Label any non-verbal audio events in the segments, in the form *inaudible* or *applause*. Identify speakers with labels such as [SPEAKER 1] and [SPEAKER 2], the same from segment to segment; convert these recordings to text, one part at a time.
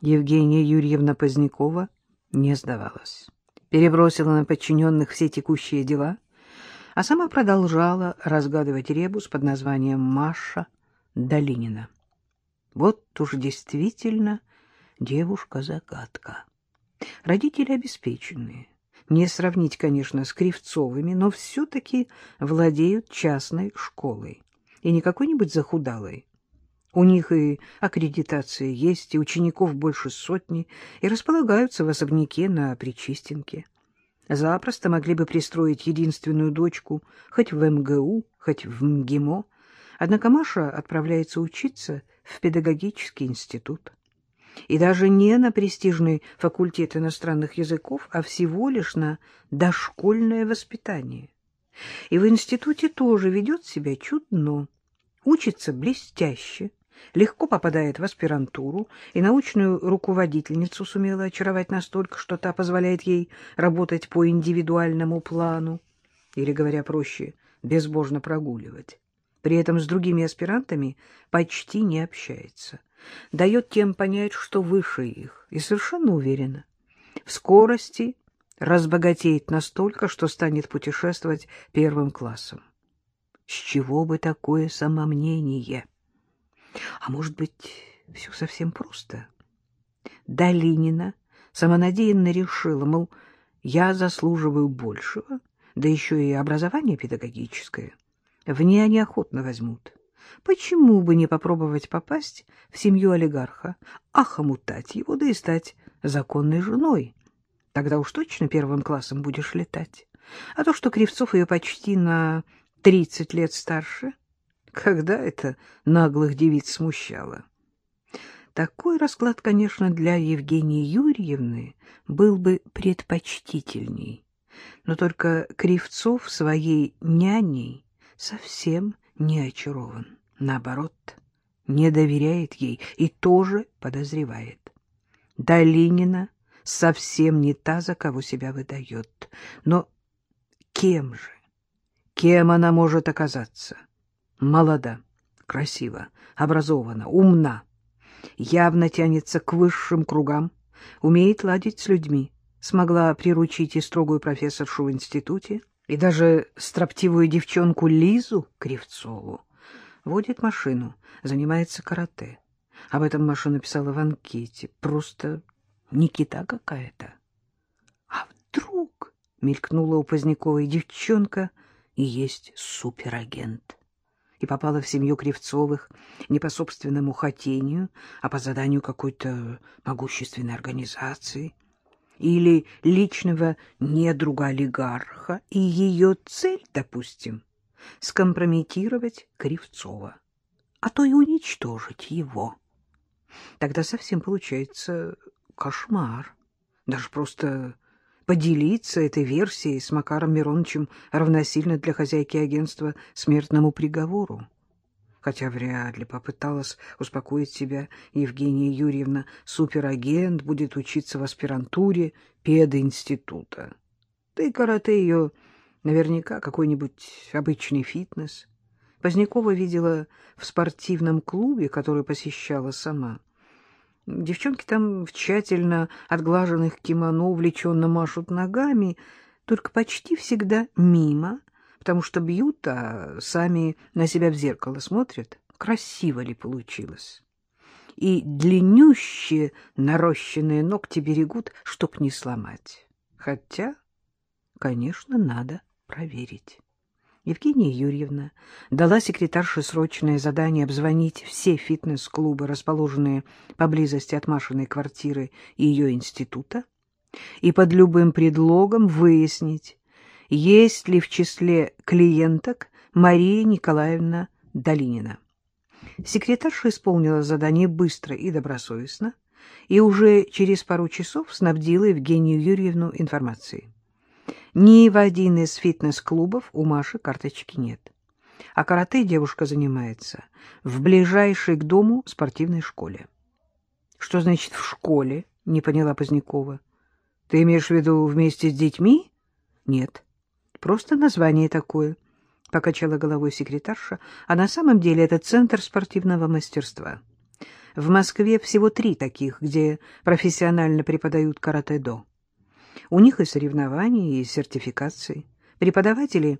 [SPEAKER 1] Евгения Юрьевна Позднякова не сдавалась. Перебросила на подчиненных все текущие дела, а сама продолжала разгадывать ребус под названием «Маша Долинина». Вот уж действительно девушка-загадка. Родители обеспеченные. Не сравнить, конечно, с Кривцовыми, но все-таки владеют частной школой. И не какой-нибудь захудалой, у них и аккредитация есть, и учеников больше сотни, и располагаются в особняке на Причистенке. Запросто могли бы пристроить единственную дочку хоть в МГУ, хоть в МГИМО. Однако Маша отправляется учиться в педагогический институт. И даже не на престижный факультет иностранных языков, а всего лишь на дошкольное воспитание. И в институте тоже ведет себя чудно, учится блестяще, легко попадает в аспирантуру и научную руководительницу сумела очаровать настолько, что та позволяет ей работать по индивидуальному плану, или, говоря проще, безбожно прогуливать. При этом с другими аспирантами почти не общается. Дает тем понять, что выше их, и совершенно уверена. В скорости разбогатеет настолько, что станет путешествовать первым классом. С чего бы такое самомнение? А может быть, все совсем просто? Долинина самонадеянно решила, мол, я заслуживаю большего, да еще и образование педагогическое. В ней они охотно возьмут. Почему бы не попробовать попасть в семью олигарха, охомутать его, да и стать законной женой? Тогда уж точно первым классом будешь летать. А то, что Кривцов ее почти на тридцать лет старше — когда это наглых девиц смущало? Такой расклад, конечно, для Евгении Юрьевны был бы предпочтительней. Но только Кривцов своей няней совсем не очарован. Наоборот, не доверяет ей и тоже подозревает. Долинина совсем не та, за кого себя выдает. Но кем же? Кем она может оказаться? Молода, красива, образована, умна, явно тянется к высшим кругам, умеет ладить с людьми, смогла приручить и строгую профессоршу в институте, и даже строптивую девчонку Лизу Кривцову. Водит машину, занимается карате. Об этом Маша написала в анкете. Просто Никита какая-то. А вдруг мелькнула у Поздняковой девчонка и есть суперагент и попала в семью Кривцовых не по собственному хотению, а по заданию какой-то могущественной организации или личного недруга олигарха, и ее цель, допустим, скомпрометировать Кривцова, а то и уничтожить его. Тогда совсем получается кошмар, даже просто поделиться этой версией с Макаром Мироновичем равносильно для хозяйки агентства смертному приговору. Хотя вряд ли попыталась успокоить себя Евгения Юрьевна, суперагент будет учиться в аспирантуре пединститута. Да и карате ее наверняка какой-нибудь обычный фитнес. Позднякова видела в спортивном клубе, который посещала сама. Девчонки там в тщательно отглаженных кимоно увлеченно машут ногами, только почти всегда мимо, потому что бьют, а сами на себя в зеркало смотрят, красиво ли получилось. И длиннющие нарощенные ногти берегут, чтоб не сломать. Хотя, конечно, надо проверить. Евгения Юрьевна дала секретарше срочное задание обзвонить все фитнес-клубы, расположенные поблизости от Машиной квартиры и ее института, и под любым предлогом выяснить, есть ли в числе клиенток Мария Николаевна Долинина. Секретарша исполнила задание быстро и добросовестно, и уже через пару часов снабдила Евгению Юрьевну информацией. Ни в один из фитнес-клубов у Маши карточки нет. А карате девушка занимается в ближайшей к дому спортивной школе. — Что значит «в школе»? — не поняла Позднякова. — Ты имеешь в виду вместе с детьми? — Нет. Просто название такое, — покачала головой секретарша. А на самом деле это центр спортивного мастерства. В Москве всего три таких, где профессионально преподают каратэ-до. У них и соревнования, и сертификации. Преподаватели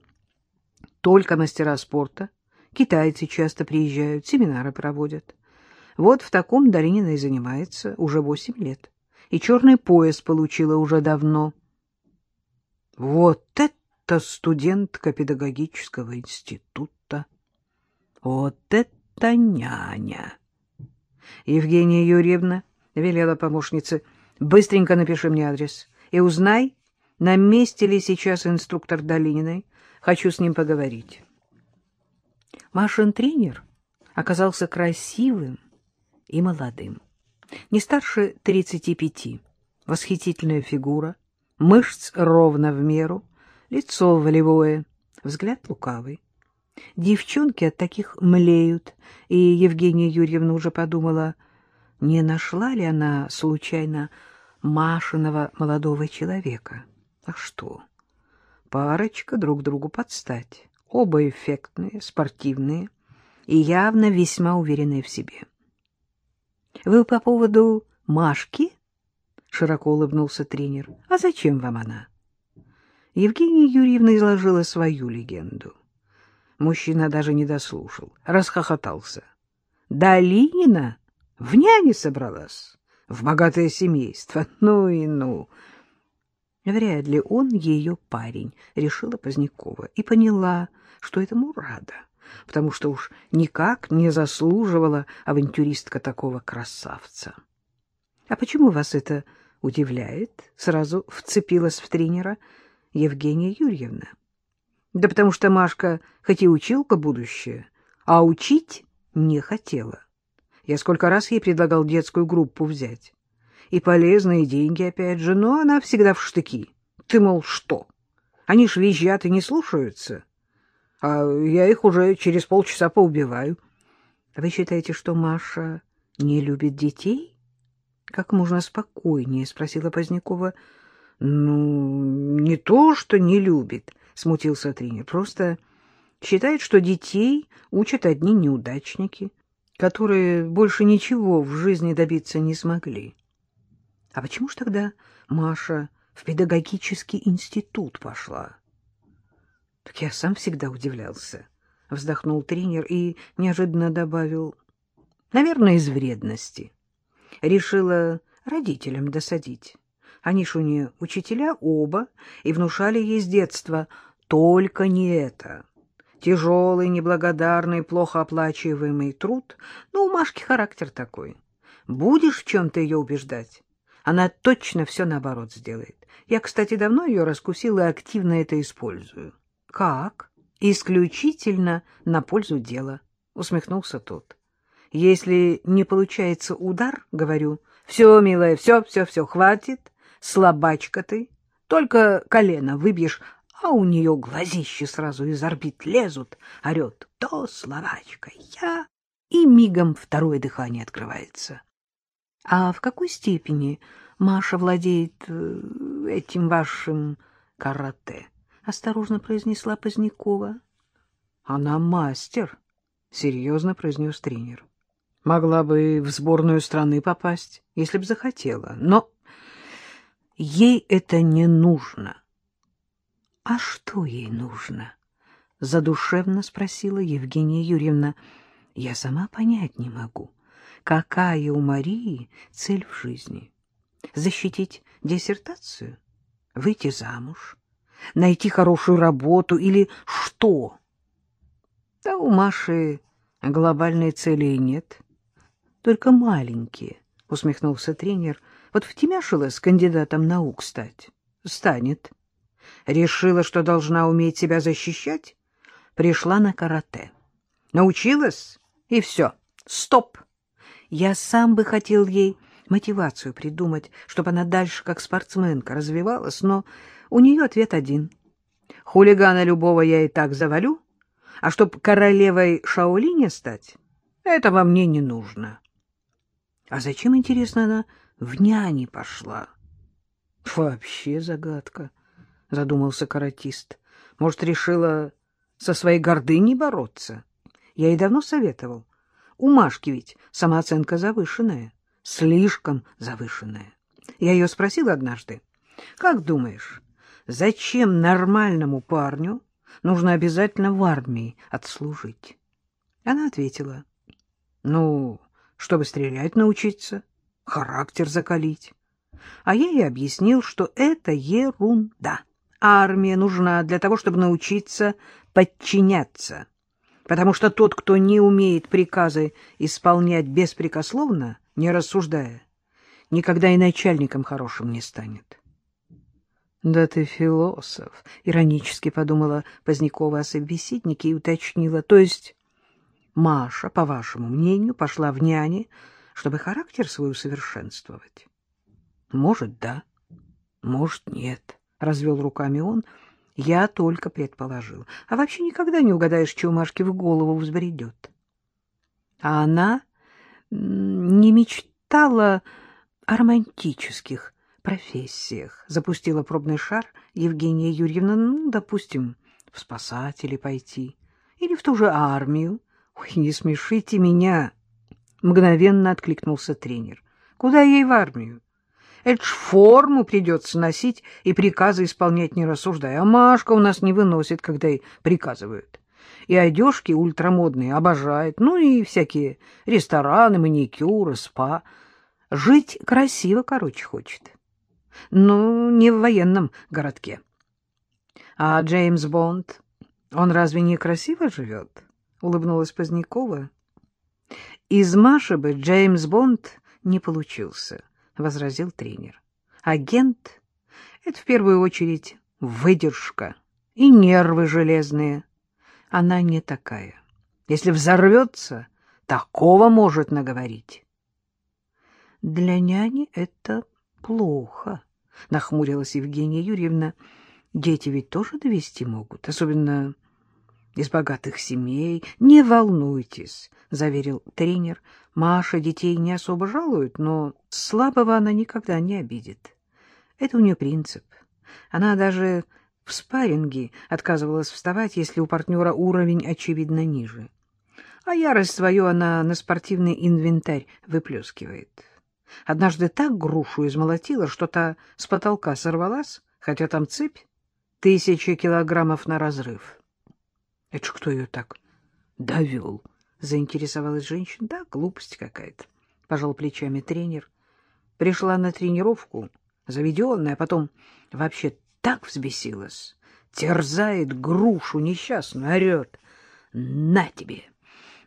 [SPEAKER 1] только мастера спорта. Китайцы часто приезжают, семинары проводят. Вот в таком Даринина и занимается уже восемь лет. И черный пояс получила уже давно. Вот это студентка педагогического института! Вот это няня! Евгения Юрьевна велела помощнице, быстренько напиши мне адрес и узнай, на месте ли сейчас инструктор Долининой. Хочу с ним поговорить. Машин тренер оказался красивым и молодым. Не старше тридцати пяти. Восхитительная фигура, мышц ровно в меру, лицо волевое, взгляд лукавый. Девчонки от таких млеют, и Евгения Юрьевна уже подумала, не нашла ли она случайно Машиного молодого человека. А что? Парочка друг другу подстать. Оба эффектные, спортивные и явно весьма уверенные в себе. — Вы по поводу Машки? — широко улыбнулся тренер. — А зачем вам она? Евгения Юрьевна изложила свою легенду. Мужчина даже не дослушал, расхохотался. — Долинина в няне собралась, в богатое семейство. *laughs* Ну и ну! Вряд ли он ее парень, решила Позднякова, и поняла, что этому рада, потому что уж никак не заслуживала авантюристка такого красавца. — А почему вас это удивляет? — сразу вцепилась в тренера Евгения Юрьевна. — Да потому что Машка хоть и училка будущее, а учить не хотела. Я сколько раз ей предлагал детскую группу взять. И полезные деньги, опять же, но она всегда в штыки. Ты, мол, что? Они ж визжат и не слушаются. А я их уже через полчаса поубиваю. Вы считаете, что Маша не любит детей? Как можно спокойнее, спросила Позднякова. Ну, не то, что не любит, смутился тренер. Просто считает, что детей учат одни неудачники, которые больше ничего в жизни добиться не смогли. А почему ж тогда Маша в педагогический институт пошла? Так я сам всегда удивлялся. Вздохнул тренер и неожиданно добавил. Наверное, из вредности. Решила родителям досадить. Они ж у нее учителя оба и внушали ей с детства только не это. Тяжелый, неблагодарный, плохо оплачиваемый труд. Ну, у Машки характер такой. Будешь в чем-то ее убеждать, она точно все наоборот сделает. Я, кстати, давно ее раскусила и активно это использую. — Как? — Исключительно на пользу дела, — усмехнулся тот. — Если не получается удар, говорю, все, милая, все, все, все, хватит, слабачка ты, только колено выбьешь, а у нее глазищи сразу из орбит лезут, орет «То, Словачка, я!» и мигом второе дыхание открывается. А в какой степени Маша владеет э, этим вашим карате? Осторожно произнесла Позднякова. Она мастер, серьезно произнес тренер. Могла бы в сборную страны попасть, если б захотела, но ей это не нужно. — А что ей нужно? — задушевно спросила Евгения Юрьевна. — Я сама понять не могу. Какая у Марии цель в жизни? Защитить диссертацию? Выйти замуж? Найти хорошую работу или что? Да у Маши глобальной цели нет. Только маленькие, — усмехнулся тренер. Вот втемяшила с кандидатом наук стать. Станет. Решила, что должна уметь себя защищать, пришла на карате. Научилась, и все, стоп. Я сам бы хотел ей мотивацию придумать, чтобы она дальше как спортсменка развивалась, но у нее ответ один. Хулигана любого я и так завалю, а чтоб королевой Шаолине стать, этого мне не нужно. А зачем, интересно, она в няне пошла? Вообще загадка. — задумался каратист. — Может, решила со своей гордыней бороться? Я ей давно советовал. У Машки ведь самооценка завышенная, слишком завышенная. Я ее спросила однажды, как думаешь, зачем нормальному парню нужно обязательно в армии отслужить? Она ответила, ну, чтобы стрелять научиться, характер закалить. А я ей объяснил, что это ерунда. Армия нужна для того, чтобы научиться подчиняться. Потому что тот, кто не умеет приказы исполнять беспрекословно, не рассуждая, никогда и начальником хорошим не станет. — Да ты философ, — иронически подумала Позднякова о собеседнике и уточнила. — То есть Маша, по вашему мнению, пошла в няне, чтобы характер свой усовершенствовать? — Может, да, может, нет, — развел руками он. Я только предположил. А вообще никогда не угадаешь, что у Машки в голову взбредет. А она не мечтала о романтических профессиях. Запустила пробный шар Евгения Юрьевна, ну, допустим, в спасатели пойти или в ту же армию. Ой, не смешите меня, мгновенно откликнулся тренер. Куда ей в армию? Это ж форму придется носить и приказы исполнять не рассуждая. А Машка у нас не выносит, когда ей приказывают. И одежки ультрамодные обожает, ну и всякие рестораны, маникюры, спа. Жить красиво, короче, хочет. Ну, не в военном городке. А Джеймс Бонд, он разве не красиво живет? Улыбнулась Позднякова. Из Маши бы Джеймс Бонд не получился, возразил тренер. Агент — это в первую очередь выдержка и нервы железные. Она не такая. Если взорвется, такого может наговорить. Для няни это плохо, — нахмурилась Евгения Юрьевна. Дети ведь тоже довести могут, особенно из богатых семей. Не волнуйтесь, — заверил тренер. Маша детей не особо жалует, но слабого она никогда не обидит. Это у нее принцип. Она даже в спарринге отказывалась вставать, если у партнера уровень, очевидно, ниже. А ярость свою она на спортивный инвентарь выплескивает. Однажды так грушу измолотила, что та с потолка сорвалась, хотя там цепь, тысячи килограммов на разрыв. — Это кто ее так довел? — заинтересовалась женщина. — Да, глупость какая-то, — пожал плечами тренер. Пришла на тренировку, заведенная, а потом вообще так взбесилась. Терзает грушу несчастную, орет. — На тебе!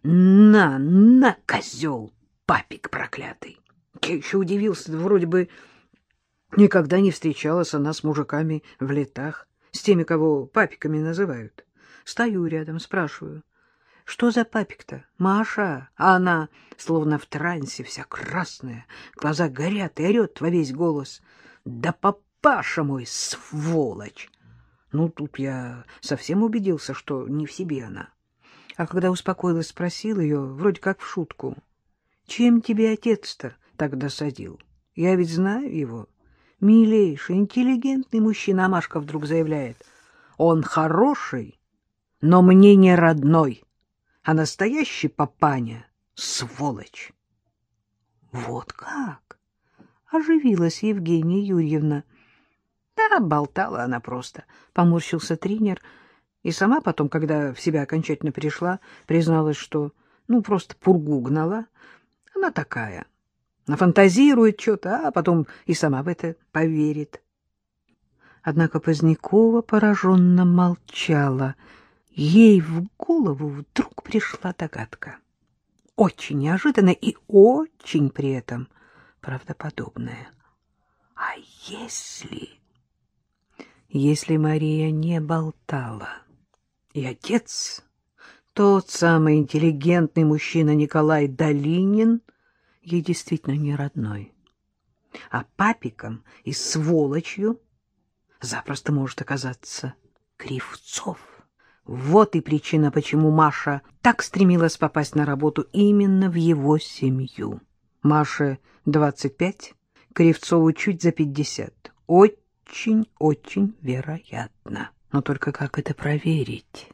[SPEAKER 1] На, на, козел, папик проклятый! Я еще удивился, вроде бы никогда не встречалась она с мужиками в летах, с теми, кого папиками называют. Стою рядом, спрашиваю, что за папик-то? Маша? А она, словно в трансе, вся красная, глаза горят и орет во весь голос. Да папаша мой, сволочь! Ну, тут я совсем убедился, что не в себе она. А когда успокоилась, спросил ее, вроде как в шутку, «Чем тебе отец-то так досадил? Я ведь знаю его. Милейший, интеллигентный мужчина, Машка вдруг заявляет, он хороший, но мне не родной» а настоящий папаня — сволочь. — Вот как? — оживилась Евгения Юрьевна. — Да, болтала она просто, — поморщился тренер. И сама потом, когда в себя окончательно пришла, призналась, что, ну, просто пургу гнала. Она такая. Нафантазирует что-то, а потом и сама в это поверит. Однако Позднякова пораженно молчала — Ей в голову вдруг пришла догадка. Очень неожиданная и очень при этом правдоподобная. А если... Если Мария не болтала, и отец, тот самый интеллигентный мужчина Николай Долинин, ей действительно не родной, а папиком и сволочью запросто может оказаться Кривцов. Вот и причина, почему Маша так стремилась попасть на работу именно в его семью. Маше 25, Кривцову чуть за 50. Очень-очень вероятно. Но только как это проверить?